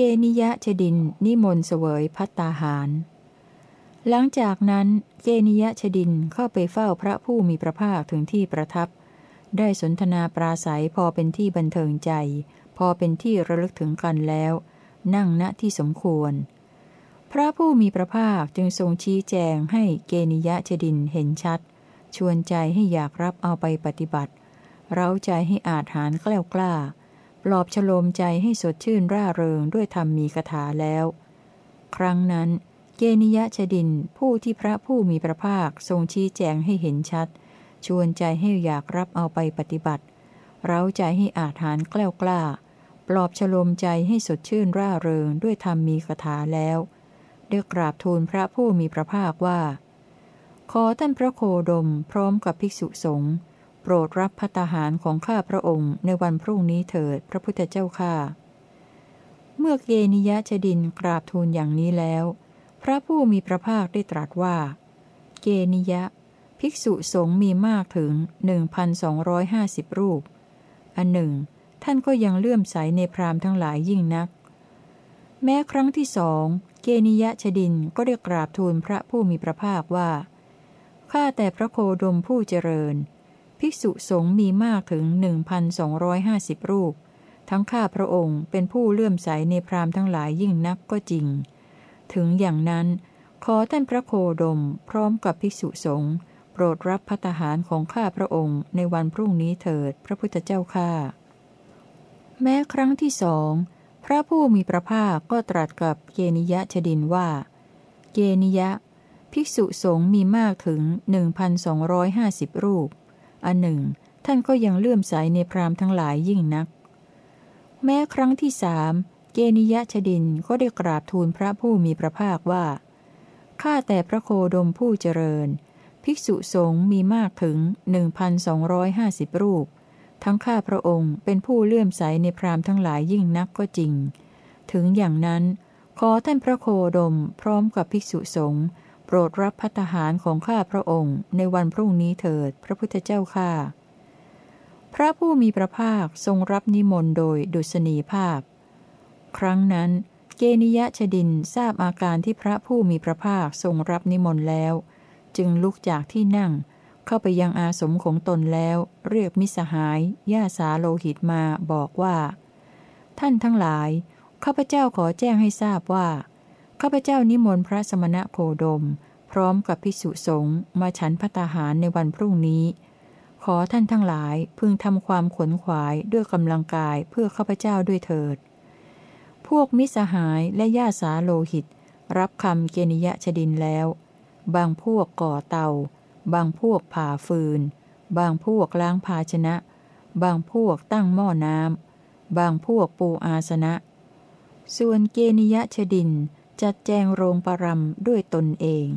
เกนิยะชดินนิมนต์เสวยพัตตาหาร หลังจากนั้นเกนิยะชดินเข้าไปเฝ้าพระผู้มีพระภาคถึงที่ประทับ ได้สนทนาปราศัยพอเป็นที่บันเทิงใจ พอเป็นที่ระลึกถึงกันแล้ว นั่งณที่สมควร พระผู้มีพระภาคจึงทรงชี้แจงให้เกนิยะชดินเห็นชัด ชวนใจให้อยากรับเอาไปปฏิบัติ เร้าใจให้อาจหารกล้ากล้า ปลอบฉโลมใจให้สดชื่นร่าเริงด้วยธรรมมีคาถาแล้ว ครั้งนั้นเกนิยะชดินผู้ที่พระผู้มีพระภาคทรงชี้แจงให้เห็นชัด ชวนใจให้อยากรับเอาไปปฏิบัติ เร้าใจให้อาจหารกล้ากล้า ปลอบฉโลมใจให้สดชื่นร่าเริงด้วยธรรมมีคาถาแล้วได้กราบทูลพระผู้มีพระภาคว่า ขอท่านพระโคดมพร้อมกับภิกษุสงฆ์ รดรับพัตหารของข้าพระองค์ในวันพรุ่งนี้เถิดพระพุทธเจ้าข้าเมื่อเกนิยะชดินกราบทูลอย่างนี้แล้ว พระผู้มีพระภาคได้ตรัสว่า เกนิยะ ภิกษุสงฆ์มีมากถึง 1,250 รูป อันหนึ่ง ท่านก็ยังเลื่อมใสในพรามทั้งหลายยิ่งนัก แม้ครั้งที่สอง เกนิยะชดินก็ได้กราบทูลพระผู้มีพระภาคว่า ข้าแต่พระโคดมผู้เจริญ ภิกษุสงฆ์มีมากถึง 1,250 รูป ทั้งข้าพระองค์เป็นผู้เลื่อมใสในพรามทั้งหลายยิ่งนักก็จริง ถึงอย่างนั้น ขอท่านพระโคดมพร้อมกับภิกษุสงฆ์โปรดรับพัตหารของข้าพระองค์ในวันพรุ่งนี้เถิดพระพุทธเจ้าข้าแม้ครั้งที่สองพระผู้มีพระภาคก็ตรัสกับเกนิยะชดินว่า เกนิยะ ภิกษุสงฆ์มีมากถึง 1,250 รูป อันหนึ่ง ท่านก็ยังเลื่อมใสในพรามทั้งหลายยิ่งนัก แม้ครั้งที่สามเกนิยะชดินก็ได้กราบทูลพระผู้มีพระภาคว่า ข้าแต่พระโคดมผู้เจริญ ภิกษุสงฆ์มีมากถึง 1,250 รูป ทั้งข้าพระองค์เป็นผู้เลื่อมใสในพรามทั้งหลายยิ่งนักก็จริง ถึงอย่างนั้น ขอท่านพระโคดมพร้อมกับภิกษุสงฆ์ โปรดรับพัตหารของข้าพระองค์ ในวันพรุ่งนี้เถิด พระพุทธเจ้าข้าพระผู้มีพระภาคทรงรับนิมนต์โดยดุษณีภาพ ครั้งนั้นเกนิยะชดินทราบอาการที่พระผู้มีพระภาคทรงรับนิมนต์แล้ว จึงลุกจากที่นั่ง เข้าไปยังอาสมของตนแล้ว เรียกมิสหายย่าสาโลหิตมาบอกว่า ท่านทั้งหลายข้าพเจ้าขอแจ้งให้ทราบว่า ข้าพเจ้านิมนต์พระสมณะโคดม พร้อมกับพิสุสงฆ์มาฉันพัตาหารในวันพรุ่งนี้ ขอท่านทั้งหลายพึงทำความขนขวายด้วยกำลังกายเพื่อข้าพเจ้าด้วยเถิด พวกมิสหายและญาสาโลหิต รับคำเกณิยะชดินแล้ว บางพวกก่อเตา บางพวกผ่าฟืน บางพวกล้างภาชนะ บางพวกตั้งหม้อน้ำบางพวกปูอาสนะ ส่วนเกนิยะชดิน จัดแจงโรงปรำด้วยตนเอง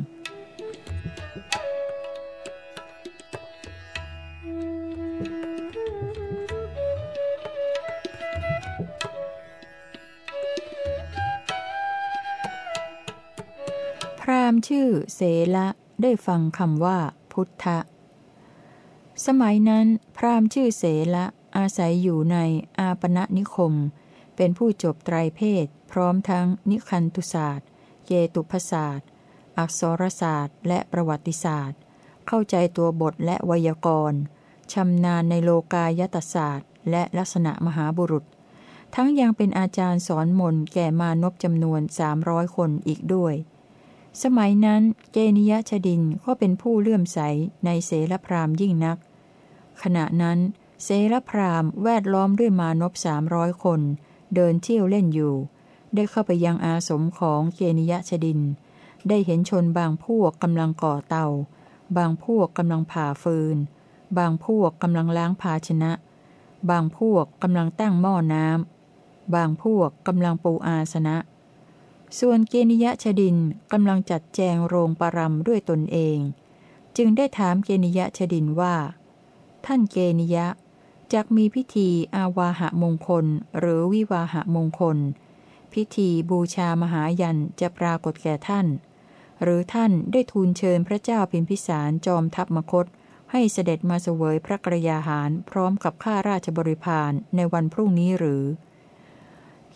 พรามชื่อเสละได้ฟังคำว่า พุทธะ สมัยนั้น พราหมณ์ชื่อเสละอาศัยอยู่ในอาปณะนิคม เป็นผู้จบไตรเพศ พร้อมทั้งนิคันตุศาสตร์เยตุพศาสตร์ อักษรศาสตร์ และประวัติศาสตร์ เข้าใจตัวบทและไวยากรณ์ชำนาญในโลกายตศาสตร์ และลักษณะมหาบุรุษ ทั้งยังเป็นอาจารย์สอนมนแก่มานพจำนวนสามร้อยคนอีกด้วย สมัยนั้นเกนิยชดินก็เป็นผู้เลื่อมใสในเสรพรามยิ่งนัก ขณะนั้นเสรพรามแวดล้อมด้วยมานพสามร้อยคน เดินเที่ยวเล่นอยู่ ได้เข้าไปยังอาสมของเกนิยะชดิน ได้เห็นชนบางพวกกำลังก่อเตา บางพวกกำลังผ่าฟืน บางพวกกำลังล้างภาชนะ บางพวกกำลังตั้งหม้อน้ำ บางพวกกำลังปูอาสนะ ส่วนเกนิยะชดินกำลังจัดแจงโรงปรำด้วยตนเอง จึงได้ถามเกนิยะชดินว่า ท่านเกนิยะ จักมีพิธีอาวาหะมงคล หรือวิวาหะมงคล พิธีบูชามหายันจะปรากฏแก่ท่าน หรือท่านได้ทูลเชิญพระเจ้าพิมพิสารจอมทัพมคต ให้เสด็จมาเสวยพระกรยาหารพร้อมกับข้าราชบริพารในวันพรุ่งนี้หรือ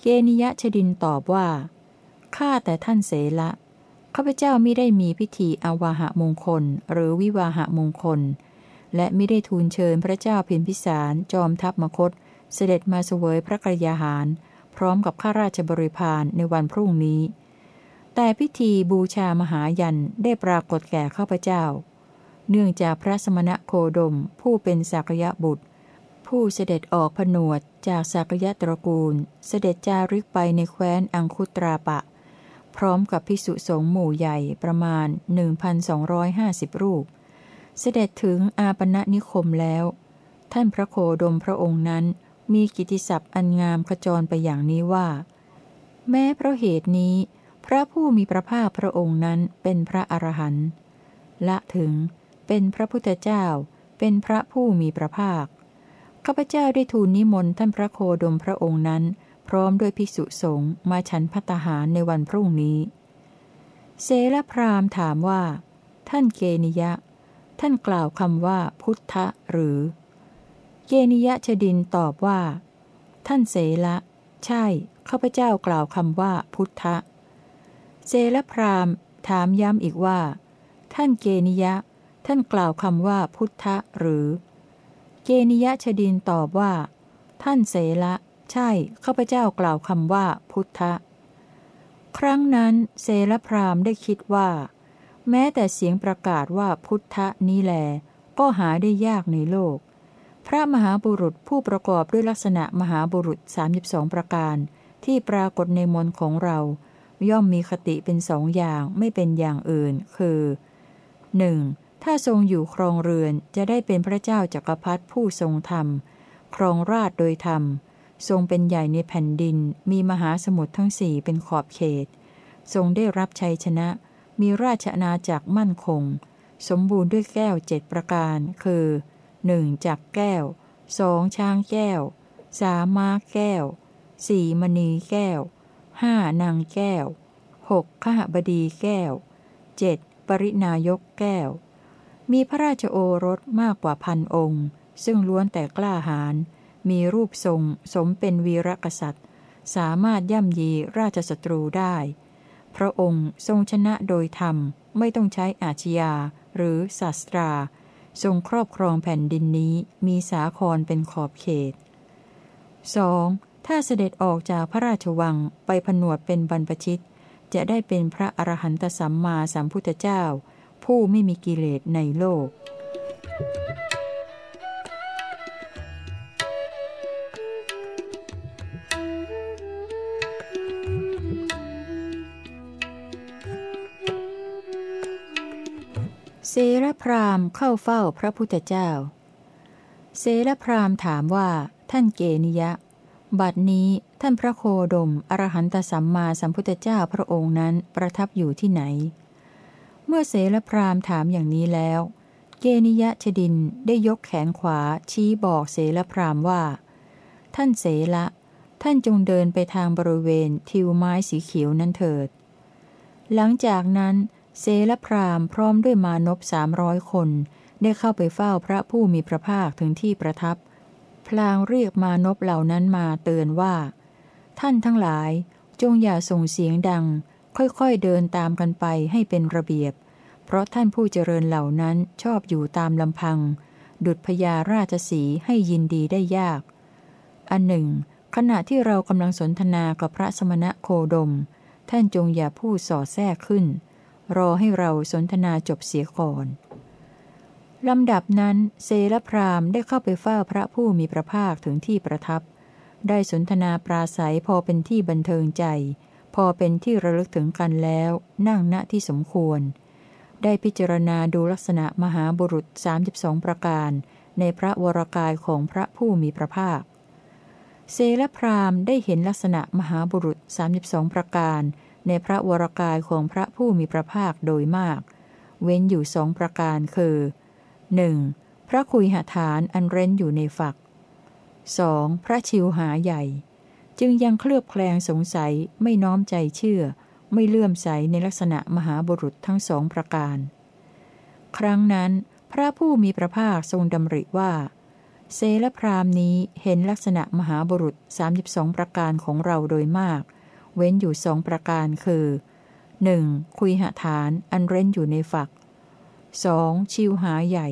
เกนิยะชดินตอบว่าข้าแต่ท่านเสละข้าพเจ้าไม่ได้มีพิธีอาวาหะมงคล หรือวิวาหะมงคล และไม่ได้ทูลเชิญพระเจ้าเพ็ญพิสารจอมทัพมคต เสด็จมาเสวยพระกรยาหาร พร้อมกับข้าราชบริพารในวันพรุ่งนี้ แต่พิธีบูชามหายันได้ปรากฏแก่ข้าพเจ้า เนื่องจากพระสมณะโคดมผู้เป็นสักยะบุตร ผู้เสด็จออกผนวดจากสักยะตระกูล เสด็จจาริกไปในแคว้นอังคุตราปะ พร้อมกับพิสุสงฆ์หมู่ใหญ่ประมาณ 1,250 รูป เสด็จถึงอาปณะนิคมแล้ว ท่านพระโคดมพระองค์นั้นมีกิติศัพท์อันงามขจรไปอย่างนี้ว่า แม้เพราะเหตุนี้ พระผู้มีพระภาคพระองค์นั้นเป็นพระอรหันต์ละถึงเป็นพระพุทธเจ้า เป็นพระผู้มีพระภาคข้าพเจ้าได้ทูลนิมนต์ท่านพระโคดมพระองค์นั้น พร้อมด้วยภิกษุสงฆ์มาฉันพัตหารในวันพรุ่งนี้ เสลพรามถามว่า ท่านเกนิยะ ท่านกล่าวคำว่าพุทธะหรือ เกนิยะชดินตอบว่า ท่านเสละใช่ข้าพเจ้ากล่าวคำว่าพุทธะเสลพรามถามย้ำอีกว่า ท่านเกนิยะ ท่านกล่าวคำว่าพุทธะหรือ เกนิยะชดินตอบว่า ท่านเสละใช่ข้าพเจ้ากล่าวคำว่าพุทธะครั้งนั้นเสลพรามได้คิดว่า แม้แต่เสียงประกาศว่าพุทธะนี้แล ก็หาได้ยากในโลก พระมหาบุรุษผู้ประกอบด้วยลักษณะมหาบุรุษ 32 ประการ ที่ปรากฏในมนของเรา ย่อมมีคติเป็นสองอย่างไม่เป็นอย่างอื่น คือ 1. ถ้าทรงอยู่ครองเรือนจะได้เป็นพระเจ้าจักรพรรดิผู้ทรงธรรม ครองราชโดยธรรม ทรงเป็นใหญ่ในแผ่นดิน มีมหาสมุทรทั้งสี่เป็นขอบเขต ทรงได้รับชัยชนะ มีราชอาณาจักรมั่นคง สมบูรณ์ด้วยแก้วเจ็ดประการ คือ 1. จักรแก้ว 2. ช้างแก้ว 3. ม้าแก้ว 4. มณีแก้ว 5. นางแก้ว 6. ขหบดีแก้ว 7. ปรินายกแก้ว มีพระราชโอรสมากกว่าพันองค์ ซึ่งล้วนแต่กล้าหาญมีรูปทรงสมเป็นวีรกษัตริย์ สามารถย่ำยีราชศัตรูได้ พระองค์ทรงชนะโดยธรรมไม่ต้องใช้อาชญาหรือศาสตรา ทรงครอบครองแผ่นดินนี้มีสาครเป็นขอบเขต 2. ถ้าเสด็จออกจากพระราชวังไปผนวดเป็นบรรพชิต จะได้เป็นพระอรหันตสัมมาสัมพุทธเจ้า ผู้ไม่มีกิเลสในโลก เสรพราหม์เข้าเฝ้าพระพุทธเจ้า เสรพราหม์ถามว่า ท่านเกนิยะ บัดนี้ท่านพระโคดม อรหันตสัมมาสัมพุทธเจ้าพระองค์นั้นประทับอยู่ที่ไหน เมื่อเสรพราหม์ถามอย่างนี้แล้ว เกนิยะชดินได้ยกแขนขวาชี้บอกเสรพราหม์ว่า ท่านเสละท่านจงเดินไปทางบริเวณทิวไม้สีเขียวนั้นเถิด หลังจากนั้น เสลพรามพร้อมด้วยมานพสามร้อยคน ได้เข้าไปเฝ้าพระผู้มีพระภาคถึงที่ประทับ พลางเรียกมานพเหล่านั้นมาเตือนว่า ท่านทั้งหลายจงอย่าส่งเสียงดัง ค่อยๆเดินตามกันไปให้เป็นระเบียบ เพราะท่านผู้เจริญเหล่านั้นชอบอยู่ตามลำพัง ดุจพญาราชสีให้ยินดีได้ยาก อันหนึ่ง ขณะที่เรากำลังสนทนากับพระสมณะโคดม ท่านจงอย่าพูดส่อแทรกขึ้น รอให้เราสนทนาจบเสียก่อนลำดับนั้นเซลพรามได้เข้าไปเฝ้าพระผู้มีพระภาคถึงที่ประทับ ได้สนทนาปราศัยพอเป็นที่บันเทิงใจ พอเป็นที่ระลึกถึงกันแล้ว นั่งณที่สมควร ได้พิจารณาดูลักษณะมหาบุรุษ 32 ประการ ในพระวรากายของพระผู้มีพระภาค เซลพรามได้เห็นลักษณะมหาบุรุษ 32 ประการ ในพระวรกายของพระผู้มีพระภาคโดยมาก เว้นอยู่สองประการคือ 1. พระคุยหฐานอันเร้นอยู่ในฝัก 2. พระชิวหาใหญ่ จึงยังเคลือบแคลงสงสัยไม่น้อมใจเชื่อ ไม่เลื่อมใสในลักษณะมหาบุรุษทั้งสองประการ ครั้งนั้น พระผู้มีพระภาคทรงดำริว่า เซลพรามนี้เห็นลักษณะมหาบุรุษ 32 ประการของเราโดยมาก เว้นอยู่สองประการคือ 1. คุยหฐานอันเร้นอยู่ในฝัก 2. ชิวหาใหญ่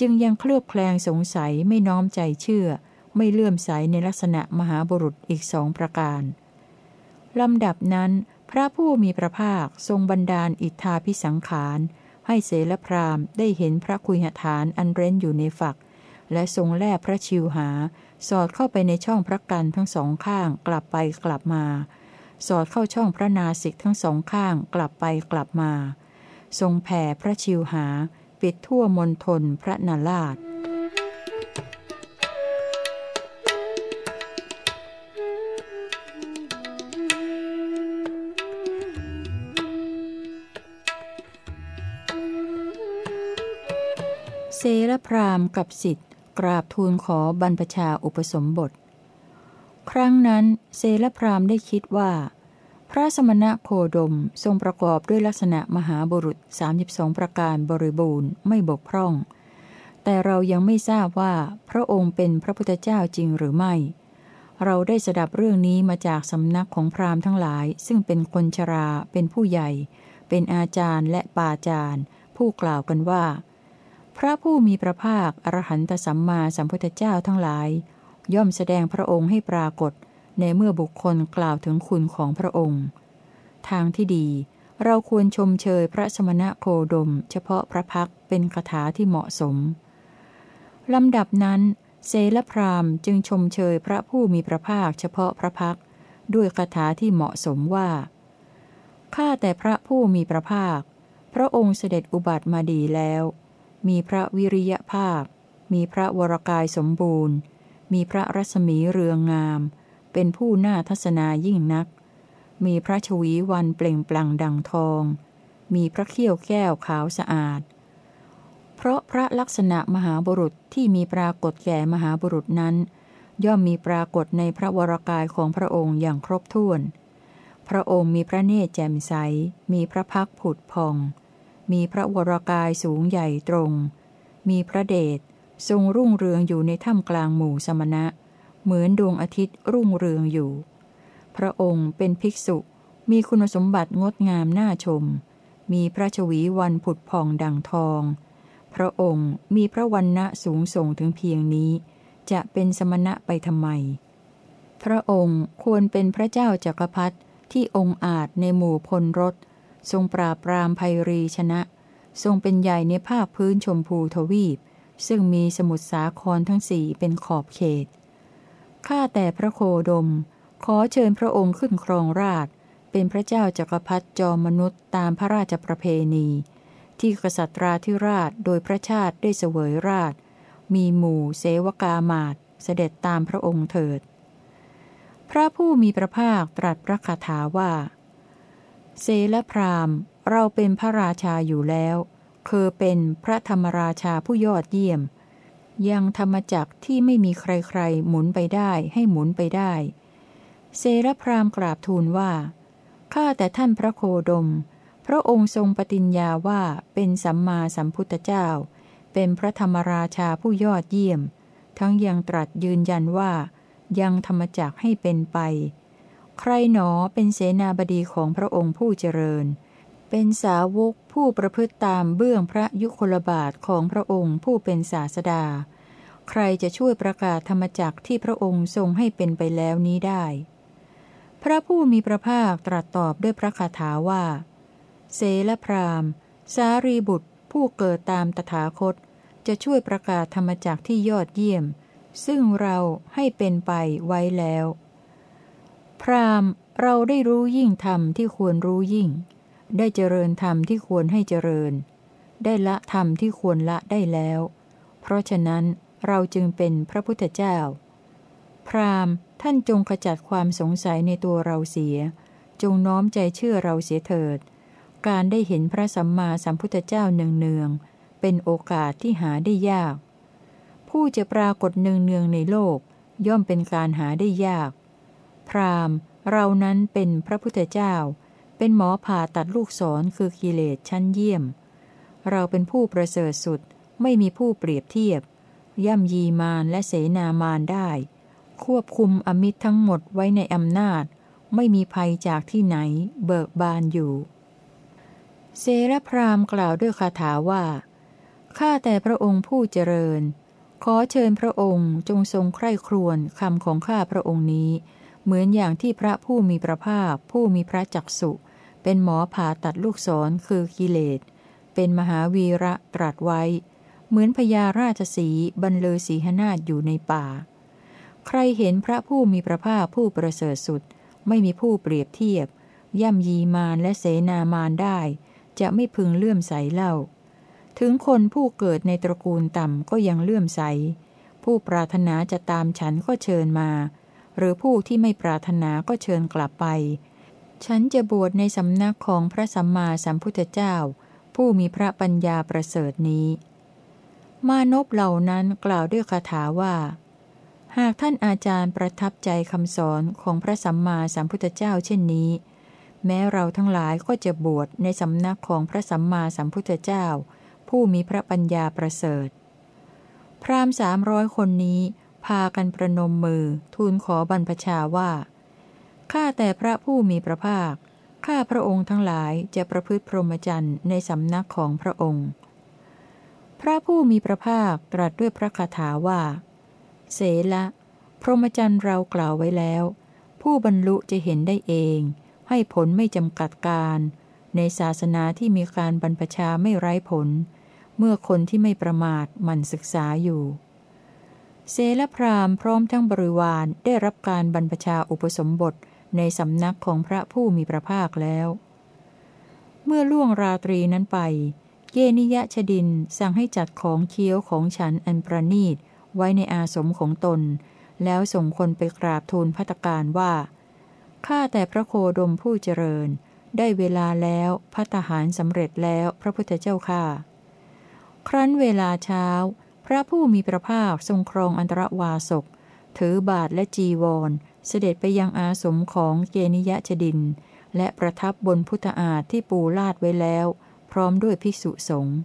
จึงยังเคลือบแคลงสงสัยไม่น้อมใจเชื่อ ไม่เลื่อมใสในลักษณะมหาบุรุษอีกสองประการ ลำดับนั้น พระผู้มีพระภาคทรงบันดาลอิทธาพิสังขาร ให้เสลพรามได้เห็นพระคุยหฐานอันเร้นอยู่ในฝัก และทรงแล่พระชิวหา สอดเข้าไปในช่องพระกันทั้งสองข้างกลับไปกลับมา สอดเข้าช่องพระนาสิกทั้งสองข้างกลับไปกลับมา ทรงแผ่พระชิวหา ปิดทั่วมณฑลพระนาราชเซรพรามกับสิทธิ์กราบทูลขอบรรพชาอุปสมบท ครั้งนั้นเซรพรามได้คิดว่า พระสมณะโคดมทรงประกอบด้วยลักษณะมหาบุรุษ 32 ประการบริบูรณ์ไม่บกพร่อง แต่เรายังไม่ทราบว่าพระองค์เป็นพระพุทธเจ้าจริงหรือไม่ เราได้สดับเรื่องนี้มาจากสำนักของพราหมณ์ทั้งหลาย ซึ่งเป็นคนชรา เป็นผู้ใหญ่ เป็นอาจารย์และปาจารย์ ผู้กล่าวกันว่า พระผู้มีพระภาคอรหันตสัมมาสัมพุทธเจ้าทั้งหลาย ย่อมแสดงพระองค์ให้ปรากฏ ในเมื่อบุคคลกล่าวถึงคุณของพระองค์ ทางที่ดี เราควรชมเชยพระสมณะโคดม เฉพาะพระพักเป็นคาถาที่เหมาะสมลำดับนั้น เซลพรามจึงชมเชยพระผู้มีพระภาคเฉพาะพระพักด้วยคาถาที่เหมาะสมว่า ข้าแต่พระผู้มีพระภาค พระองค์เสด็จอุบัติมาดีแล้ว มีพระวิริยภาพ มีพระวรกายสมบูรณ์ มีพระรัศมีเรืองงาม เป็นผู้น่าทัศนายิ่งนัก มีพระชวีวันเปล่งปลั่งดังทอง มีพระเขี้ยวแก้วขาวสะอาด เพราะพระลักษณะมหาบุรุษที่มีปรากฏแก่มหาบุรุษนั้น ย่อมมีปรากฏในพระวรกายของพระองค์อย่างครบถ้วน พระองค์มีพระเนตรแจ่มใส มีพระพักผุดพอง มีพระวรากายสูงใหญ่ตรง มีพระเดช ทรงรุ่งเรืองอยู่ในถ้ำกลางหมู่สมณะ เหมือนดวงอาทิตย์รุ่งเรืองอยู่ พระองค์เป็นภิกษุ มีคุณสมบัติงดงามน่าชม มีพระชวีวันผุดผ่องดังทอง พระองค์มีพระวันณะสูงส่งถึงเพียงนี้ จะเป็นสมณะไปทำไม พระองค์ควรเป็นพระเจ้าจากักรพรรดิที่องค์อาจในหมู่พลรถ ทรงปราบปรามภัยรีชนะ ทรงเป็นใหญ่ในภาคพื้นชมพูทวีป ซึ่งมีสมุทรสาครทั้งสี่เป็นขอบเขต ข้าแต่พระโคดม ขอเชิญพระองค์ขึ้นครองราช เป็นพระเจ้าจักรพรรดิจอมมนุษย์ตามพระราชประเพณี ที่กษัตราธิราชโดยพระชาติได้เสวยราช มีหมู่เสวกามาตเสด็จตามพระองค์เถิด พระผู้มีพระภาคตรัสพระคาถาว่าเซลพรามเราเป็นพระราชาอยู่แล้ว คือเป็นพระธรรมราชาผู้ยอดเยี่ยม ยังธรรมจักที่ไม่มีใครๆ หมุนไปได้ให้หมุนไปได้ เซรพรามกราบทูลว่า ข้าแต่ท่านพระโคดม พระองค์ทรงปฏิญญาว่าเป็นสัมมาสัมพุทธเจ้า เป็นพระธรรมราชาผู้ยอดเยี่ยม ทั้งยังตรัสยืนยันว่า ยังธรรมจักให้เป็นไป ใครหนอเป็นเสนาบดีของพระองค์ผู้เจริญเเป็นสาวกผู้ประพฤติตามเบื้องพระยุคลบาทของพระองค์ผู้เป็นศาสดา ใครจะช่วยประกาศธรรมจักที่พระองค์ทรงให้เป็นไปแล้วนี้ได้ พระผู้มีพระภาคตรัสตอบด้วยพระคาถาว่า เสลพรามสารีบุตรผู้เกิดตามตถาคต จะช่วยประกาศธรรมจักที่ยอดเยี่ยม ซึ่งเราให้เป็นไปไว้แล้ว พรามเราได้รู้ยิ่งธรรมที่ควรรู้ยิ่ง ได้เจริญธรรมที่ควรให้เจริญ ได้ละธรรมที่ควรละได้แล้ว เพราะฉะนั้นเราจึงเป็นพระพุทธเจ้า พราหม์ท่านจงขจัดความสงสัยในตัวเราเสีย จงน้อมใจเชื่อเราเสียเถิด การได้เห็นพระสัมมาสัมพุทธเจ้าเนืองๆเป็นโอกาสที่หาได้ยาก ผู้จะปรากฏเนืองๆในโลก ย่อมเป็นการหาได้ยาก พราหม์เรานั้นเป็นพระพุทธเจ้า เป็นหมอผ่าตัดลูกศรคือกิเลสชั้นเยี่ยม เราเป็นผู้ประเสริฐสุดไม่มีผู้เปรียบเทียบ ย่ำยีมารและเสนามารได้ ควบคุมอมิตรทั้งหมดไว้ในอำนาจ ไม่มีภัยจากที่ไหน เบิกบานอยู่เสรพรามกล่าวด้วยคาถาว่า ข้าแต่พระองค์ผู้เจริญ ขอเชิญพระองค์จงทรงใคร่ครวญคำของข้าพระองค์นี้ เหมือนอย่างที่พระผู้มีพระภาคผู้มีพระจักสุ เป็นหมอผ่าตัดลูกศรคือกิเลส เป็นมหาวีระตรัสไว้ เหมือนพญาราชสีบรรเลอสีหนาฏอยู่ในป่า ใครเห็นพระผู้มีพระภาคผู้ประเสริฐสุด ไม่มีผู้เปรียบเทียบ ย่ำยีมารและเสนามารได้ จะไม่พึงเลื่อมใสเล่า ถึงคนผู้เกิดในตระกูลต่ำก็ยังเลื่อมใส ผู้ปรารถนาจะตามฉันก็เชิญมา หรือผู้ที่ไม่ปรารถนาก็เชิญกลับไป ฉันจะบวชในสำนักของพระสัมมาสัมพุทธเจ้า ผู้มีพระปัญญาประเสริฐนี้ มานพเหล่านั้นกล่าวด้วยคาถาว่า หากท่านอาจารย์ประทับใจคำสอนของพระสัมมาสัมพุทธเจ้าเช่นนี้ แม้เราทั้งหลายก็จะบวชในสำนักของพระสัมมาสัมพุทธเจ้า ผู้มีพระปัญญาประเสริฐ พราหมณ์สามร้อยคนนี้พากันประนมมือทูลขอบรรพชาว่า ข้าแต่พระผู้มีพระภาค ข้าพระองค์ทั้งหลายจะประพฤติพรหมจรรย์ในสำนักของพระองค์ พระผู้มีพระภาคตรัสด้วยพระคาถาว่า เสละ พรหมจรรย์เรากล่าวไว้แล้ว ผู้บรรลุจะเห็นได้เอง ให้ผลไม่จำกัดการ ในศาสนาที่มีการบรรพชาไม่ไร้ผล เมื่อคนที่ไม่ประมาทมันศึกษาอยู่เสลพรามพร้อมทั้งบริวารได้รับการบรรพชาอุปสมบท ในสำนักของพระผู้มีพระภาคแล้ว เมื่อล่วงราตรีนั้นไป เยนิยะชดินสั่งให้จัดของเคี้ยวของฉันอันประนีตไว้ในอาสมของตน แล้วส่งคนไปกราบทูลพัตการว่า ข้าแต่พระโคดมผู้เจริญ ได้เวลาแล้วพัตหารสำเร็จแล้วพระพุทธเจ้าข้าครั้นเวลาเช้า พระผู้มีพระภาคทรงครองอันตรวาสกถือบาทและจีวร เสด็จไปยังอาสมของเกนิยะชดิน และประทับบนพุทธอาฏที่ปูลาดไว้แล้ว พร้อมด้วยภิกษุสงฆ์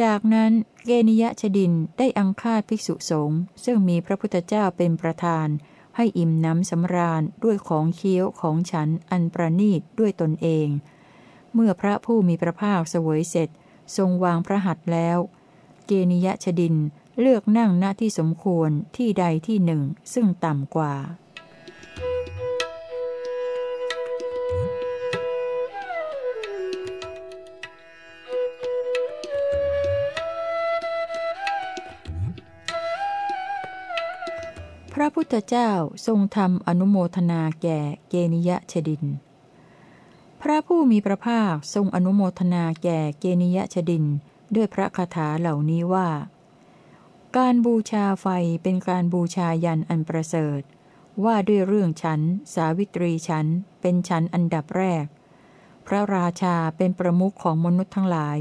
จากนั้นเกนิยะชดินได้อังคาดภิกษุสงฆ์ซึ่งมีพระพุทธเจ้าเป็นประธาน ให้อิ่มน้ำสำราญด้วยของเคี้ยวของฉันอันประนีตด้วยตนเอง เมื่อพระผู้มีพระภาคเสวยเสร็จ ทรงวางพระหัตถ์แล้ว เกนิยะชดิน เลือกนั่งหน้าที่สมควรที่ใดที่หนึ่ง ซึ่งต่ำกว่า พระพุทธเจ้าทรงทำอนุโมทนาแก่เกนิยะชดิน พระผู้มีพระภาคทรงอนุโมทนาแก่เกนิยะชดิน ด้วยพระคาถาเหล่านี้ว่า การบูชาไฟเป็นการบูชายันอันประเสริฐ ว่าด้วยเรื่องฉัน สาวิตรีฉัน เป็นฉันอันดับแรก พระราชาเป็นประมุขของมนุษย์ทั้งหลาย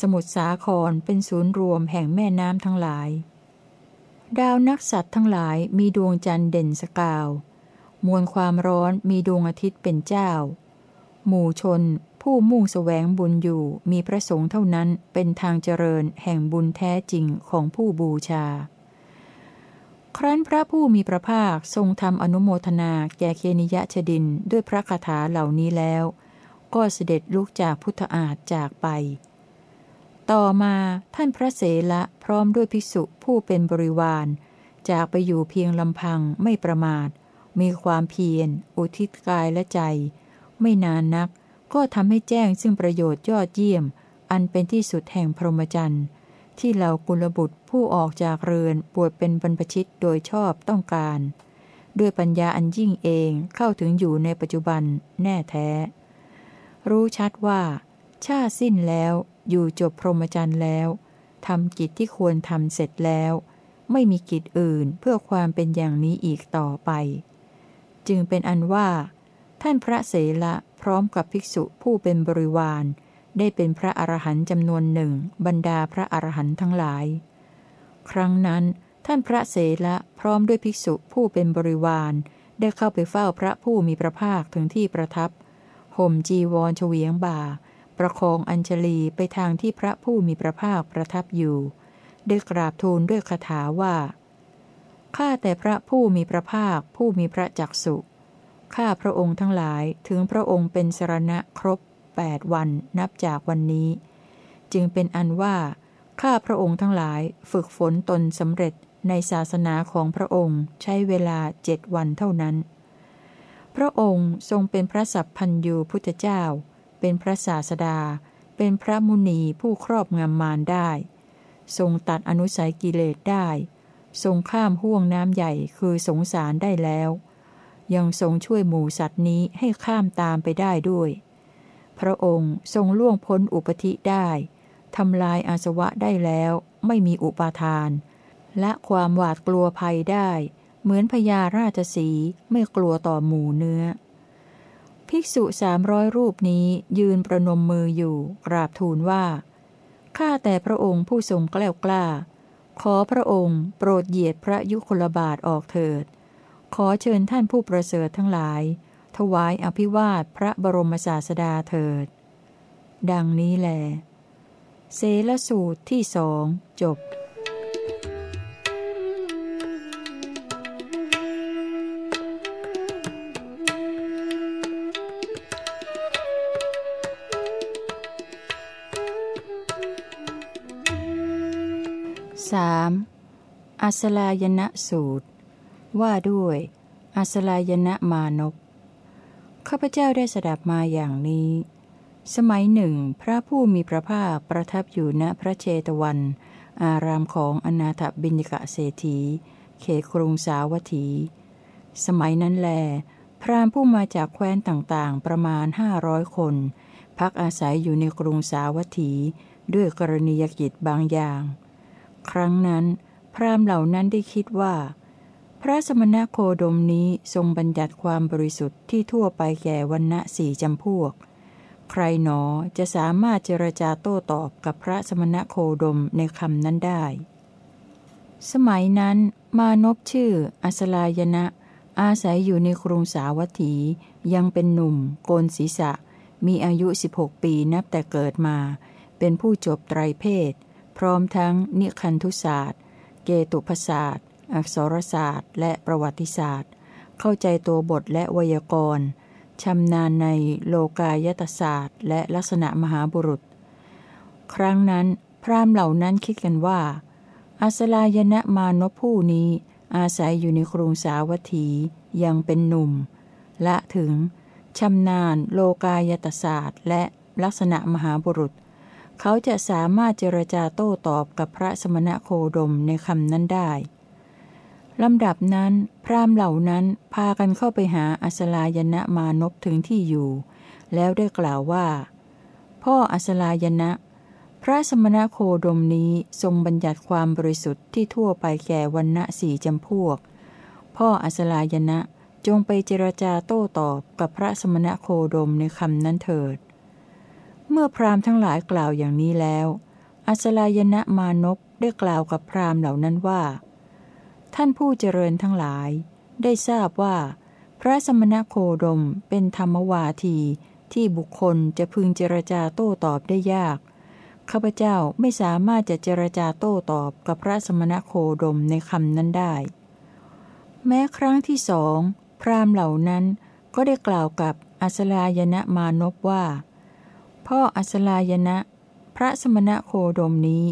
สมุทรสาครเป็นศูนย์รวมแห่งแม่น้ำทั้งหลาย ดาวนักสัตว์ทั้งหลายมีดวงจันทร์เด่นสกาว มวลความร้อนมีดวงอาทิตย์เป็นเจ้า หมู่ชน ผู้มุ่งแสวงบุญอยู่มีพระสงฆ์เท่านั้นเป็นทางเจริญแห่งบุญแท้จริงของผู้บูชา ครั้นพระผู้มีพระภาคทรงทำอนุโมทนาแก่เคนิยะชดินด้วยพระคาถาเหล่านี้แล้ว ก็เสด็จลุกจากพุทธอาฏจากไป ต่อมาท่านพระเสละพร้อมด้วยภิกษุผู้เป็นบริวาร จากไปอยู่เพียงลำพังไม่ประมาท มีความเพียร อุทิศกายและใจ ไม่นานนัก ก็ทำให้แจ้งซึ่งประโยชน์ยอดเยี่ยม อันเป็นที่สุดแห่งพรหมจรรย์ที่เหล่ากุลบุตรผู้ออกจากเรือนบวชเป็นบรรพชิตโดยชอบต้องการ ด้วยปัญญาอันยิ่งเองเข้าถึงอยู่ในปัจจุบันแน่แท้ รู้ชัดว่า ชาสิ้นแล้วอยู่จบพรหมจรรย์แล้วทำกิจที่ควรทำเสร็จแล้ว ไม่มีกิจอื่นเพื่อความเป็นอย่างนี้อีกต่อไป จึงเป็นอันว่า ท่านพระเสละพร้อมกับภิกษุผู้เป็นบริวาร ได้เป็นพระอรหันต์จำนวนหนึ่งบรรดาพระอรหันต์ทั้งหลาย ครั้งนั้นท่านพระเสละพร้อมด้วยภิกษุผู้เป็นบริวารได้เข้าไปเฝ้าพระผู้มีพระภาคถึงที่ประทับ ห่มจีวรเฉวียงบ่า ประคองอัญชลีไปทางที่พระผู้มีพระภาคประทับอยู่ ได้กราบทูลด้วยคาถาว่า ข้าแต่พระผู้มีพระภาคผู้มีพระจักสุ ข้าพระองค์ทั้งหลายถึงพระองค์เป็นสรณะครบแปดวันนับจากวันนี้ จึงเป็นอันว่า ข้าพระองค์ทั้งหลายฝึกฝนตนสำเร็จในศาสนาของพระองค์ใช้เวลาเจ็ดวันเท่านั้น พระองค์ทรงเป็นพระสัพพัญยูพุทธเจ้า เป็นพระศาสดา เป็นพระมุนีผู้ครอบงำมารได้ ทรงตัดอนุสัยกิเลสได้ ทรงข้ามห่วงน้ำใหญ่คือสงสารได้แล้ว ยังทรงช่วยหมูสัตว์นี้ให้ข้ามตามไปได้ด้วย พระองค์ทรงล่วงพ้นอุปธิได้ทำลายอาสวะได้แล้วไม่มีอุปาทาน และความหวาดกลัวภัยได้ เหมือนพญาราชสีไม่กลัวต่อหมูเนื้อ ภิกษุสามร้อยรูปนี้ยืนประนมมืออยู่ กราบทูลว่า ข้าแต่พระองค์ผู้ทรงแกล้วกล้า ขอพระองค์โปรดเหยียดพระยุคลบาทออกเถิด ขอเชิญท่านผู้ประเสริฐทั้งหลาย ถวายอภิวาทพระบรมศาสดาเถิด ดังนี้แหลเสลสูตรที่สองจบสามอัสลายณะสูตร ว่าด้วย อัสลายณะมานกข้าพเจ้าได้สดับมาอย่างนี้ สมัยหนึ่ง พระผู้มีพระภาคประทับอยู่ณพระเชตวัน อารามของอนาถบิณิกะเศรษฐี เขตกรุงสาวัตถี สมัยนั้นแล พรามผู้มาจากแคว้นต่างๆ ประมาณห้าร้อยคน พักอาศัยอยู่ในกรุงสาวัตถี ด้วยกรณียกิจบางอย่าง ครั้งนั้น พรามเหล่านั้นได้คิดว่า ระสมณโคดมนี้ทรงบัญญัติความบริสุทธิ์ที่ทั่วไปแก่วันณะสี่จำพวก ใครหนอจะสามารถเจรจาโต้ตอบกับพระสมณโคดมในคำนั้นได้ สมัยนั้นมานพชื่ออัสลายนะ อาศัยอยู่ในกรุงสาวัตถี ยังเป็นหนุ่ม โกนศีรษะ มีอายุ 16 ปีนับแต่เกิดมา เป็นผู้จบไตรเพศ พร้อมทั้งนิคันทุศาสตร์ เกตุพศาสตร์ อักษรศาสตร์และประวัติศาสตร์ เข้าใจตัวบทและไวยากรณ์ชำนาญในโลกายตศาสตร์ และลักษณะมหาบุรุษ ครั้งนั้น พราหมณ์เหล่านั้นคิดกันว่า อาสลายณะมานพผู้นี้อาศัยอยู่ในกรุงสาวัตถียังเป็นหนุ่ม และถึงชำนาญโลกายตศาสตร์ และลักษณะมหาบุรุษ เขาจะสามารถเจรจาโต้ตอบกับพระสมณะโคดมในคำนั้นได้ ลำดับนั้น พราหมณ์เหล่านั้นพากันเข้าไปหาอัสลายนะมานพถึงที่อยู่ แล้วได้กล่าวว่า พ่ออัสลายนะ พระสมณโคดมนี้ทรงบัญญัติความบริสุทธิ์ที่ทั่วไปแก่วันณะสี่จำพวก พ่ออัสลายนะจงไปเจรจาโต้ตอบกับพระสมณโคดมในคำนั้นเถิด เมื่อพราหมณ์ทั้งหลายกล่าวอย่างนี้แล้ว อัสลายนะมานพได้กล่าวกับพราหมณ์เหล่านั้นว่า ท่านผู้เจริญทั้งหลาย ได้ทราบว่า พระสมณโคดมเป็นธรรมวาทีที่บุคคลจะพึงเจรจาโต้ตอบได้ยาก ข้าพเจ้าไม่สามารถจะเจรจาโต้ตอบกับพระสมณโคดมในคำนั้นได้ แม้ครั้งที่สองพราหมณ์เหล่านั้นก็ได้กล่าวกับอัสลายนะมานพว่า พ่ออัสลายนะ พระสมณโคดมนี้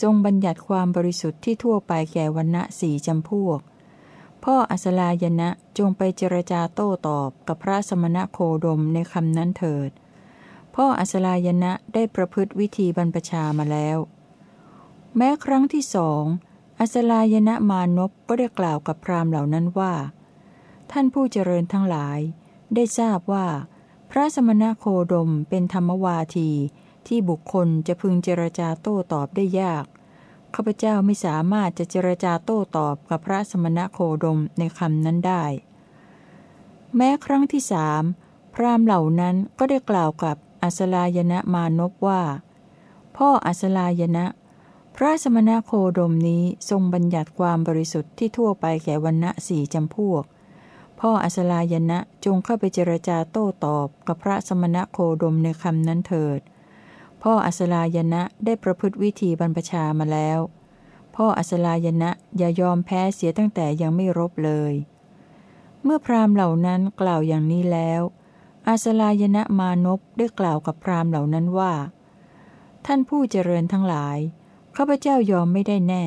ทรงบัญญัติความบริสุทธิ์ที่ทั่วไปแก่วันณะสี่จำพวก พ่ออัสลายนะจงไปเจรจาโต้ตอบกับพระสมณะโคดมในคำนั้นเถิด พ่ออัสลายนะได้ประพฤติวิธีบรรพชามาแล้ว แม้ครั้งที่สองอัสลายนะมานพก็ได้กล่าวกับพราหมณ์เหล่านั้นว่า ท่านผู้เจริญทั้งหลาย ได้ทราบว่า พระสมณะโคดมเป็นธรรมวาที ที่บุคคลจะพึงเจรจาโต้ตอบได้ยาก ข้าพเจ้าไม่สามารถจะเจรจาโต้ตอบกับพระสมณโคดมในคำนั้นได้ แม้ครั้งที่สามพรามเหล่านั้นก็ได้กล่าวกับอัสลายนะมานพว่า พ่ออัสลายนะ พระสมณโคดมนี้ทรงบัญญัติความบริสุทธิ์ที่ทั่วไปแก่วันณะสี่จำพวก พ่ออัสลายนะจงเข้าไปเจรจาโต้ตอบกับพระสมณโคดมในคำนั้นเถิด พ่ออัสลายนะได้ประพฤติวิธีบรรพชามาแล้ว พ่ออัศลายนะอย่ายอมแพ้เสียตั้งแต่ยังไม่รบเลย เมื่อพราหมณ์เหล่านั้นกล่าวอย่างนี้แล้ว อาสลายนะมานพได้กล่าวกับพราหมณ์เหล่านั้นว่า ท่านผู้เจริญทั้งหลายข้าพเจ้ายอมไม่ได้แน่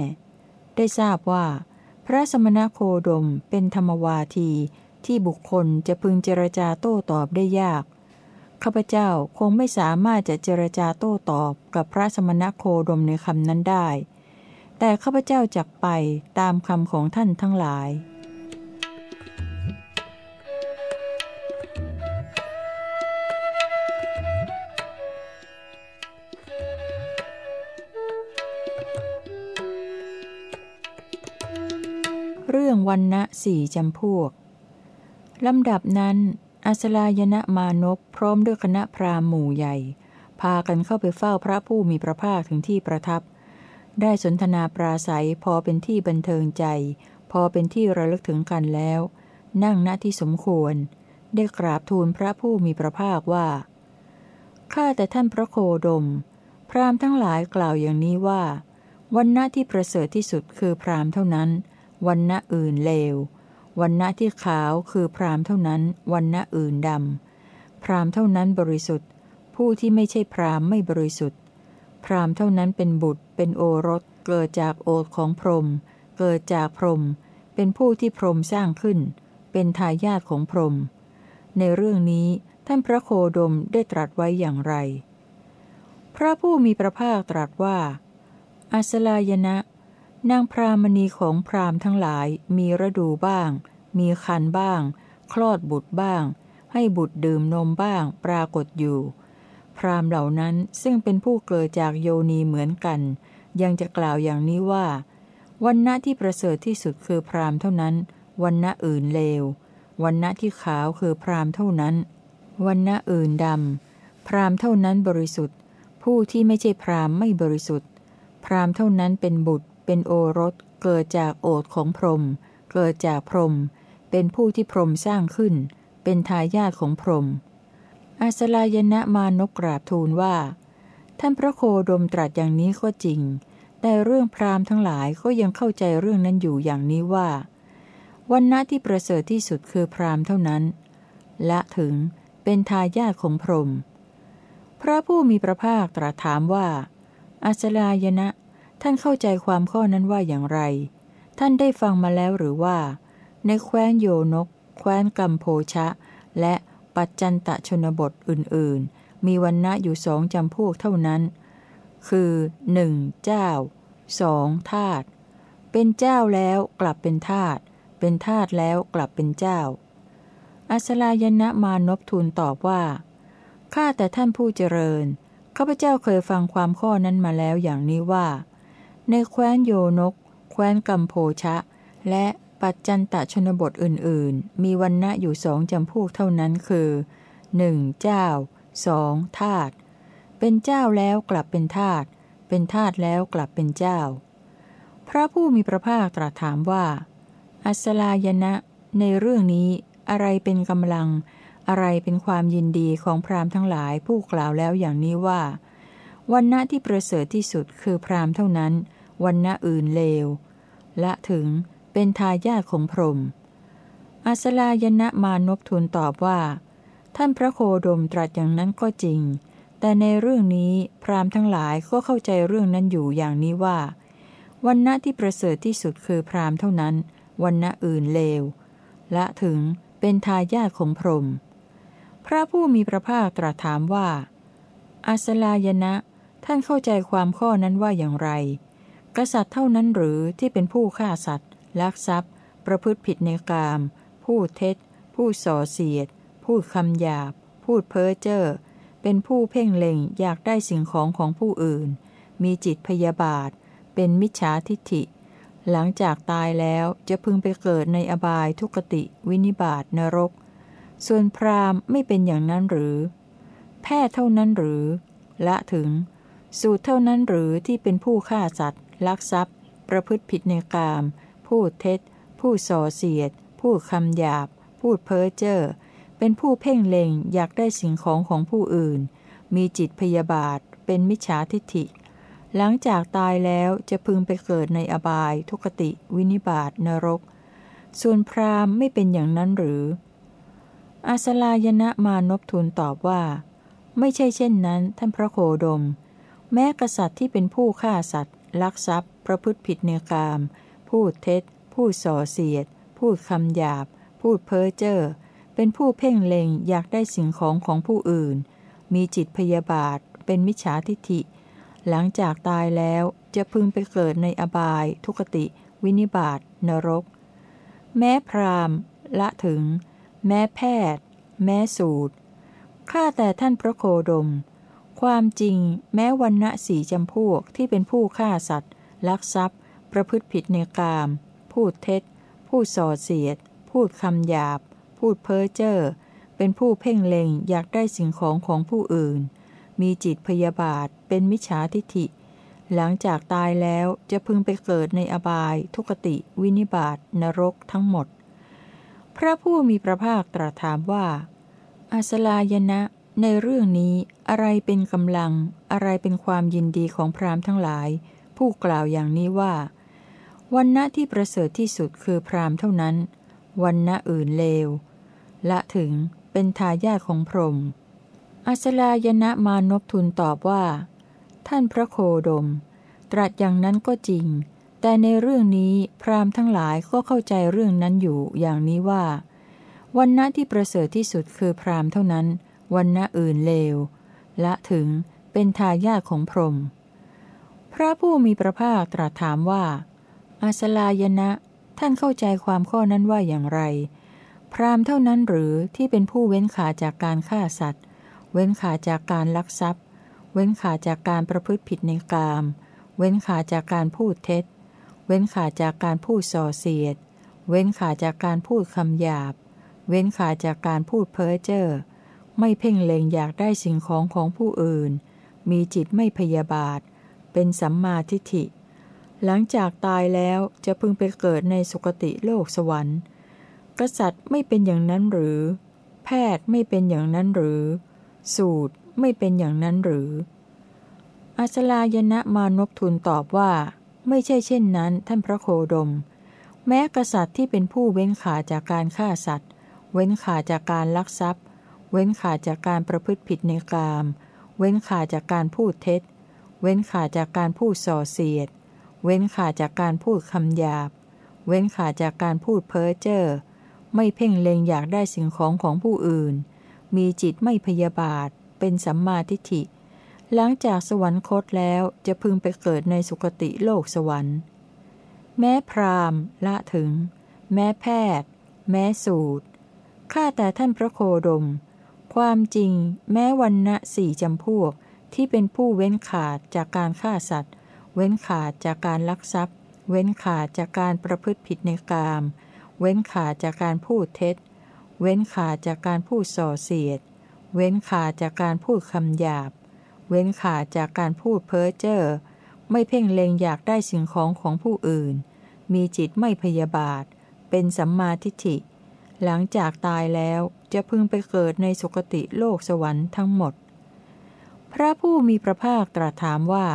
ได้ทราบว่า พระสมณโคดมเป็นธรรมวาทีที่บุคคลจะพึงเจรจาโต้ตอบได้ยาก ข้าพเจ้าคงไม่สามารถจะเจรจาโต้ตอบกับพระสมณโคดมในคำนั้นได้ แต่ข้าพเจ้าจักไปตามคำของท่านทั้งหลาย เรื่องวันณะสี่จำพวกลำดับนั้น อัสลายณะมานพพร้อมด้วยคณะพรามหมู่ใหญ่ พากันเข้าไปเฝ้าพระผู้มีพระภาคถึงที่ประทับ ได้สนทนาปราศัยพอเป็นที่บันเทิงใจ พอเป็นที่ระลึกถึงกันแล้ว นั่งณที่สมควร ได้กราบทูลพระผู้มีพระภาคว่าข้าแต่ท่านพระโคดม พราหมณ์ทั้งหลายกล่าวอย่างนี้ว่าวันณะที่ประเสริฐที่สุดคือพราหมณ์เท่านั้นวันณะอื่นเลว วันณะที่ขาวคือพรามเท่านั้นวันณะอื่นดำ พรามเท่านั้นบริสุทธิ์ ผู้ที่ไม่ใช่พรามไม่บริสุทธิ์ พรามเท่านั้นเป็นบุตร เป็นโอรส เกิดจากโอทของพรหมเกิดจากพรหมเป็นผู้ที่พรหมสร้างขึ้น เป็นทายาทของพรหมในเรื่องนี้ท่านพระโคดมได้ตรัสไว้อย่างไร พระผู้มีพระภาคตรัสว่าอัสลายนะ นางพรามณีของพรามทั้งหลายมีระดูบ้าง มีคันบ้าง คลอดบุตรบ้าง ให้บุตรดื่มนมบ้างปรากฏอยู่ พรามเหล่านั้นซึ่งเป็นผู้เกิดจากโยนีเหมือนกัน ยังจะกล่าวอย่างนี้ว่า วันณะที่ประเสริฐที่สุดคือพรามเท่านั้น วันณะอื่นเลว วันณะที่ขาวคือพรามเท่านั้น วันณะอื่นดำ พรามเท่านั้นบริสุทธิ์ ผู้ที่ไม่ใช่พรามไม่บริสุทธิ์ พรามเท่านั้นเป็นบุตร เป็นโอรส เกิดจากโอทของพรหมเกิดจากพรหมเป็นผู้ที่พรหมสร้างขึ้น เป็นทายาทของพรหมอาสลายณะมานกกราบทูลว่า ท่านพระโคดมตรัสอย่างนี้ก็จริง แต่เรื่องพราหมณ์ทั้งหลายก็ยังเข้าใจเรื่องนั้นอยู่อย่างนี้ว่า วันณะที่ประเสริฐที่สุดคือพราหมณ์เท่านั้น และถึงเป็นทายาทของพรหมพระผู้มีพระภาคตรัสถามว่าอาสลายณะ ท่านเข้าใจความข้อนั้นว่าอย่างไร ท่านได้ฟังมาแล้วหรือว่า ในแคว้นโยนก แคว้นกัมโพชะ และปัจจันตชนบทอื่นๆ มีวันณะอยู่สองจำพวกเท่านั้น คือ 1. เจ้า 2. ทาตเป็นเจ้าแล้วกลับเป็นทาตเป็นทาตแล้วกลับเป็นเจ้า อัสลายนะมานพทูลตอบว่า ข้าแต่ท่านผู้เจริญ ข้าพเจ้าเคยฟังความข้อนั้นมาแล้วอย่างนี้ว่า ในแคว้นโยนก แคว้นกัมโพชะ และปัจจันตชนบทอื่นๆ มีวันณะอยู่สองจำพวกเท่านั้นคือ 1. เจ้า 2. ทาตเป็นเจ้าแล้วกลับเป็นทาตเป็นทาตแล้วกลับเป็นเจ้า พระผู้มีพระภาคตรัสถามว่า อัสลายนะ ในเรื่องนี้อะไรเป็นกำลัง อะไรเป็นความยินดีของพราหมณ์ทั้งหลายผู้กล่าวแล้วอย่างนี้ว่าวันณะที่ประเสริฐที่สุดคือพราหมณ์เท่านั้น วันณะอื่นเลว และถึงเป็นทายาทของพรหมอัสลายนะมานพทูลตอบว่า ท่านพระโคดมตรัสอย่างนั้นก็จริง แต่ในเรื่องนี้พราหมณ์ทั้งหลายก็เข้าใจเรื่องนั้นอยู่อย่างนี้ว่า วันณะที่ประเสริฐที่สุดคือพราหมณ์เท่านั้น วันณะอื่นเลว และถึงเป็นทายาทของพรหมพระผู้มีพระภาคตรัสถามว่าอัสลายนะ ท่านเข้าใจความข้อนั้นว่าอย่างไร กษัตริย์เท่านั้นหรือที่เป็นผู้ฆ่าสัตว์ ลักทรัพย์ ประพฤติผิดในกามพูดเท็จพูดส่อเสียด พูดคำหยาบ พูดเพ้อเจ้อ เป็นผู้เพ่งเล็งอยากได้สิ่งของของผู้อื่น มีจิตพยาบาท เป็นมิจฉาทิฏฐิ หลังจากตายแล้วจะพึงไปเกิดในอบายทุกติ วินิบาตนรก ส่วนพราหมณ์ไม่เป็นอย่างนั้นหรือ แพทย์เท่านั้นหรือ ละถึง สูตรเท่านั้นหรือที่เป็นผู้ฆ่าสัตว์ ลักทรัพย์ ประพฤติผิดในกาม พูดเท็จพูดส่อเสียด พูดคำหยาบ พูดเพ้อเจ้อ เป็นผู้เพ่งเล็งอยากได้สิ่งของของผู้อื่น มีจิตพยาบาท เป็นมิจฉาทิฐิ หลังจากตายแล้วจะพึงไปเกิดในอบาย ทุกติ วินิบาตนรก ส่วนพราหมณ์ไม่เป็นอย่างนั้นหรือ อาสลายณะมานพทูลตอบว่า ไม่ใช่เช่นนั้น ท่านพระโคดมแม้กษัตริย์ที่เป็นผู้ฆ่าสัตว์ ลักทรัพย์ ประพฤติผิดเนกาม พูดเท็จ พูดส่อเสียด พูดคำหยาบ พูดเพ้อเจ้อ เป็นผู้เพ่งเล็งอยากได้สิ่งของของผู้อื่น มีจิตพยาบาท เป็นมิจฉาทิฐิ หลังจากตายแล้วจะพึงไปเกิดในอบาย ทุกติ วินิบาตนรก แม้พรามละถึง แม้แพทย์ แม้สูตรข้าแต่ท่านพระโคดม ความจริง แม้วันณะสีจำพวกที่เป็นผู้ฆ่าสัตว์ ลักทรัพย์ ประพฤติผิดในกาม พูดเท็จ พูดส่อเสียด พูดคำหยาบ พูดเพ้อเจ้อเป็นผู้เพ่งเล็งอยากได้สิ่งของของผู้อื่น มีจิตพยาบาท เป็นมิจฉาทิฐิ หลังจากตายแล้วจะพึงไปเกิดในอบาย ทุกติ วินิบาตนรกทั้งหมด พระผู้มีพระภาคตรัสถามว่าอาสลายนะ ในเรื่องนี้อะไรเป็นกำลัง อะไรเป็นความยินดีของพราหมณ์ทั้งหลาย ผู้กล่าวอย่างนี้ว่า วันณะที่ประเสริฐที่สุดคือพราหมณ์เท่านั้น วันณะอื่นเลว ละถึงเป็นทายาทของพรหมอัสลายนะมานพทูลตอบว่า ท่านพระโคดม ตรัสอย่างนั้นก็จริง แต่ในเรื่องนี้พราหมณ์ทั้งหลายก็เข้าใจเรื่องนั้นอยู่อย่างนี้ว่า วันณะที่ประเสริฐที่สุดคือพรามเท่านั้น วันณะอื่นเลว ละถึงเป็นทายาทของพรหมพระผู้มีพระภาคตรัสถามว่า อาสลายนะ ท่านเข้าใจความข้อนั้นว่าอย่างไร พรามเท่านั้นหรือที่เป็นผู้เว้นขาจากการฆ่าสัตว์ เว้นขาจากการลักทรัพย์ เว้นขาจากการประพฤติผิดในกาม เว้นขาจากการพูดเท็จ เว้นขาจากการพูดส่อเสียด เว้นขาจากการพูดคำหยาบ เว้นขาจากการพูดเพ้อเจ้อ ไม่เพ่งเล็งอยากได้สิ่งของของผู้อื่น มีจิตไม่พยาบาท เป็นสัมมาทิฏฐิ หลังจากตายแล้วจะพึงไปเกิดในสุคติโลกสวรรค์ กษัตริย์ไม่เป็นอย่างนั้นหรือ แพทย์ไม่เป็นอย่างนั้นหรือ สูตรไม่เป็นอย่างนั้นหรืออาสลายนะมานพทูลตอบว่า ไม่ใช่เช่นนั้น ท่านพระโคดม แม้กษัตริย์ที่เป็นผู้เว้นขาจากการฆ่าสัตว์ เว้นขาจากการลักทรัพย์ เว้นขาดจากการประพฤติผิดในกาม เว้นขาดจากการพูดเท็จ เว้นขาดจากการพูดส่อเสียด เว้นขาดจากการพูดคำหยาบ เว้นขาดจากการพูดเพ้อเจ้อ ไม่เพ่งเล็งอยากได้สิ่งของของผู้อื่น มีจิตไม่พยาบาท เป็นสัมมาทิฏฐิ หลังจากสวรรคตแล้วจะพึงไปเกิดในสุคติโลกสวรรค์ แม้พรามละถึง แม้แพทย์ แม้สูตรข้าแต่ท่านพระโคดม ความจริง แม้วันณะสี่จำพวก ที่เป็นผู้เว้นขาดจากการฆ่าสัตว์ เว้นขาดจากการลักทรัพย์ เว้นขาดจากการประพฤติผิดในกาม เว้นขาดจากการพูดเท็จ เว้นขาดจากการพูดส่อเสียด เว้นขาดจากการพูดคำหยาบ เว้นขาดจากการพูดเพ้อเจ้อไม่เพ่งเล็งอยากได้สิ่งของของผู้อื่น มีจิตไม่พยาบาท เป็นสัมมาทิฏฐิ หลังจากตายแล้วจะพึงไปเกิดในสุคติโลกสวรรค์ทั้งหมด พระผู้มีพระภาคตรัสถามว่า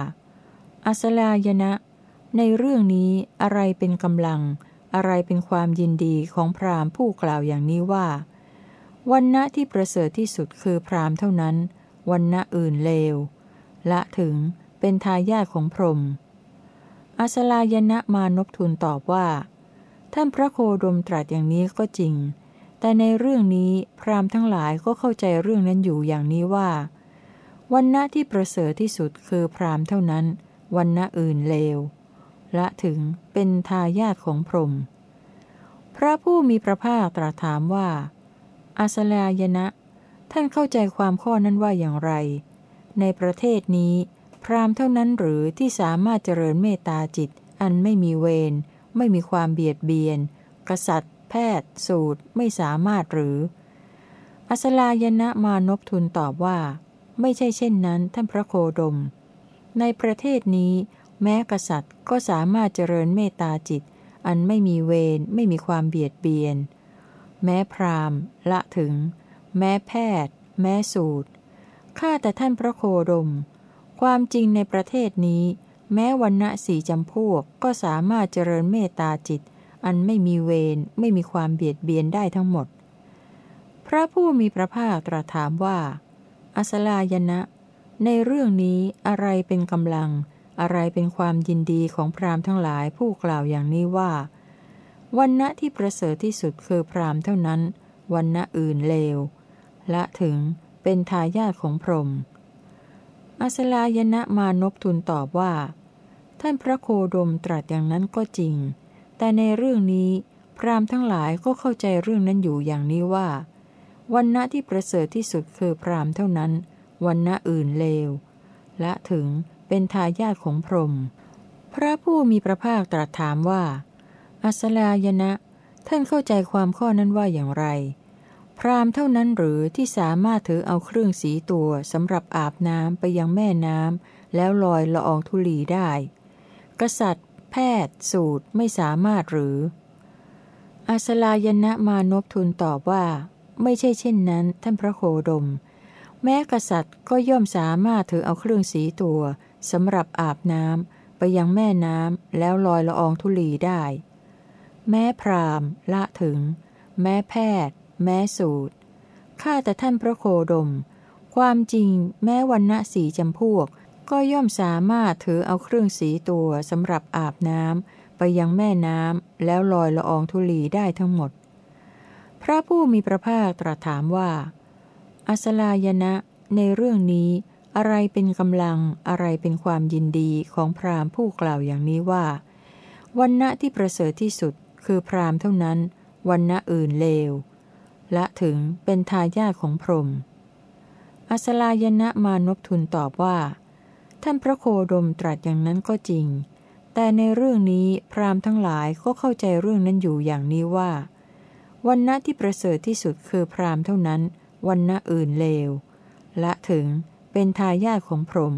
อัสลายนะ ในเรื่องนี้อะไรเป็นกำลัง อะไรเป็นความยินดีของพราหมณ์ผู้กล่าวอย่างนี้ว่า วันณะที่ประเสริฐที่สุดคือพราหมณ์เท่านั้น วันณะอื่นเลว ละถึงเป็นทายาทของพรหมอัสลายนะมานพทูลตอบว่า ท่านพระโคดมตรัสอย่างนี้ก็จริง แต่ในเรื่องนี้พราหมณ์ทั้งหลายก็เข้าใจเรื่องนั้นอยู่อย่างนี้ว่า วันณะที่ประเสริฐที่สุดคือพราหมณ์เท่านั้น วันณะอื่นเลว และถึงเป็นทายาทของพรหม พระผู้มีพระภาคตรัสถามว่า อาสลายนะ ท่านเข้าใจความข้อนั้นว่าอย่างไร ในประเทศนี้ พราหมณ์เท่านั้นหรือที่สามารถเจริญเมตตาจิตอันไม่มีเวร ไม่มีความเบียดเบียน กษัตริย์ แพทย์ สูตร ไม่สามารถหรือ อัสลายนะมานพทุนตอบว่า ไม่ใช่เช่นนั้นท่านพระโคดม ในประเทศนี้ แม้กษัตริย์ก็สามารถเจริญเมตตาจิต อันไม่มีเวรไม่มีความเบียดเบียน แม้พรามละถึง แม้แพทย์ แม้สูตรข้าแต่ท่านพระโคดม ความจริงในประเทศนี้ แม้วันณะสี่จำพวกก็สามารถเจริญเมตตาจิต อันไม่มีเวรไม่มีความเบียดเบียนได้ทั้งหมด พระผู้มีพระภาคตรัสถามว่า อัสลายนะ ในเรื่องนี้อะไรเป็นกำลัง อะไรเป็นความยินดีของพราหมณ์ทั้งหลายผู้กล่าวอย่างนี้ว่า วันณะที่ประเสริฐที่สุดคือพราหมณ์เท่านั้น วันณะอื่นเลว ละถึงเป็นทายาทของพรหมอัสลายนะมานพทูลตอบว่า ท่านพระโคดมตรัสอย่างนั้นก็จริง แต่ในเรื่องนี้พราหมณ์ทั้งหลายก็เข้าใจเรื่องนั้นอยู่อย่างนี้ว่า วันณะที่ประเสริฐที่สุดคือพราหมณ์เท่านั้น วันณะอื่นเลว และถึงเป็นทายาทของพรหม พระผู้มีพระภาคตรัสถามว่า อัสลายนะ ท่านเข้าใจความข้อนั้นว่าอย่างไร พราหมณ์เท่านั้นหรือที่สามารถถือเอาเครื่องสีตัวสำหรับอาบน้ำไปยังแม่น้ำแล้วลอยละอองธุลีได้ กษัตริย์ แพทย์ สูตรไม่สามารถหรือ อาสลายนะมานพทูลตอบว่า ไม่ใช่เช่นนั้น ท่านพระโคดม แม้กษัตริย์ก็ย่อมสามารถถือเอาเครื่องสีตัวสำหรับอาบน้ำไปยังแม่น้ำแล้วลอยละอองธุลีได้ แม้พราหมณ์ละถึง แม้แพทย์ แม้สูตรข้าแต่ท่านพระโคดม ความจริงแม้วันณะสีจำพวก ก็ย่อมสามารถถือเอาเครื่องสีตัวสำหรับอาบน้ำไปยังแม่น้ำแล้วลอยละอองธุลีได้ทั้งหมด พระผู้มีพระภาคตรัสถามว่า อัสลายนะ ในเรื่องนี้อะไรเป็นกำลังอะไรเป็นความยินดีของพราหมณ์ผู้กล่าวอย่างนี้ว่า วันณะที่ประเสริฐที่สุดคือพราหมณ์เท่านั้น วันณะอื่นเลว และถึงเป็นทายาทของพรหมอัสลายนะมานพทุนตอบว่า ท่านพระโคดมตรัสอย่างนั้นก็จริง แต่ในเรื่องนี้พราหมณ์ทั้งหลายก็เข้าใจเรื่องนั้นอยู่อย่างนี้ว่าวันณะที่ประเสริฐที่สุดคือพราหมณ์เท่านั้นวันณะอื่นเลว และถึงเป็นทายาทของพรหม